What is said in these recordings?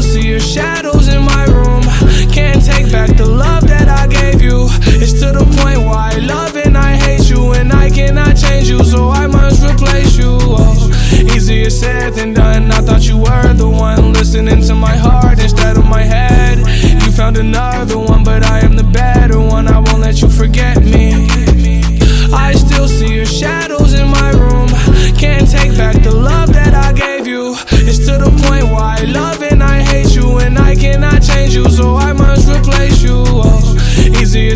your shadows in my room. Can't take back the love that I gave you. It's to the point why I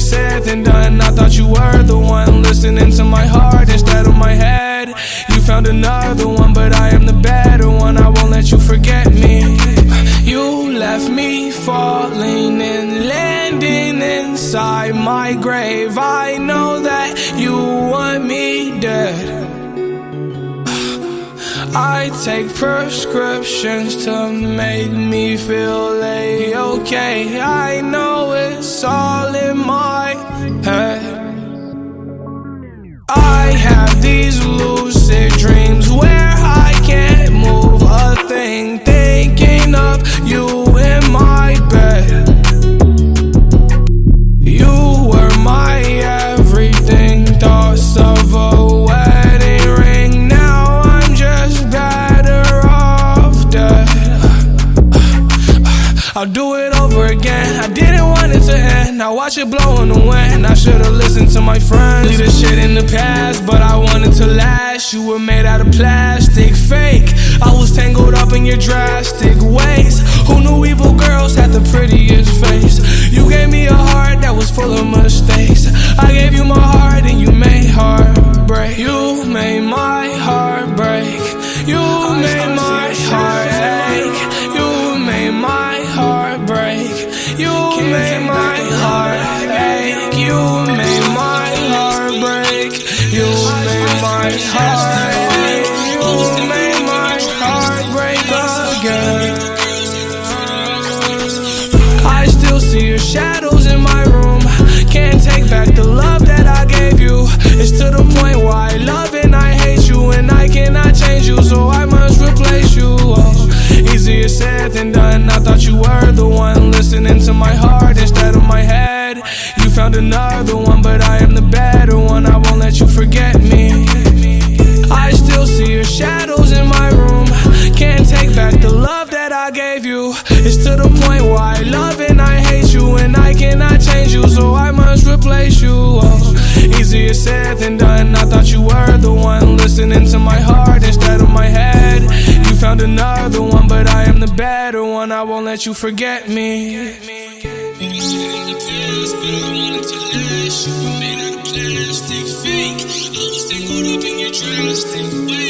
said than done. I thought you were the one listening to my heart instead of my head. You found another one, but I am the better one. I won't let you forget me. You left me falling and landing inside my grave. I know I take prescriptions to make me feel a-okay. I know it's all in my head. I'll do it over again. I didn't want it to end. I watch it blow in the wind. I should've listened to my friends. Leave this shit in the past, but I wanted to last. You were made out of plastic, fake. I was tangled up in your drastic ways. Who knew evil girls had the prettiest face? You gave me a heart that was full of mistakes. You made my heart. You made my heart break again. I still see your shadows in my room. Can't take back the love that I gave you. It's to the point why I love and I hate you, and I cannot change you, so I must replace you. Oh, easier said than done. I thought you were the one listening to my heart instead of my head. You found another one, but I am the better one. It's to the point where I love and I hate you, and I cannot change you, so I must replace you. Oh, easier said than done. I thought you were the one listening to my heart instead of my head. You found another one, but I am the better one. I won't let you forget me. Plastic fake, I was tangled up in your drastic way.